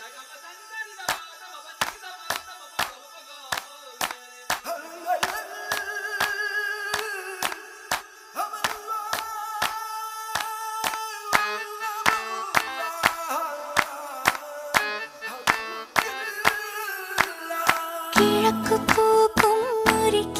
「キラとトんプりき」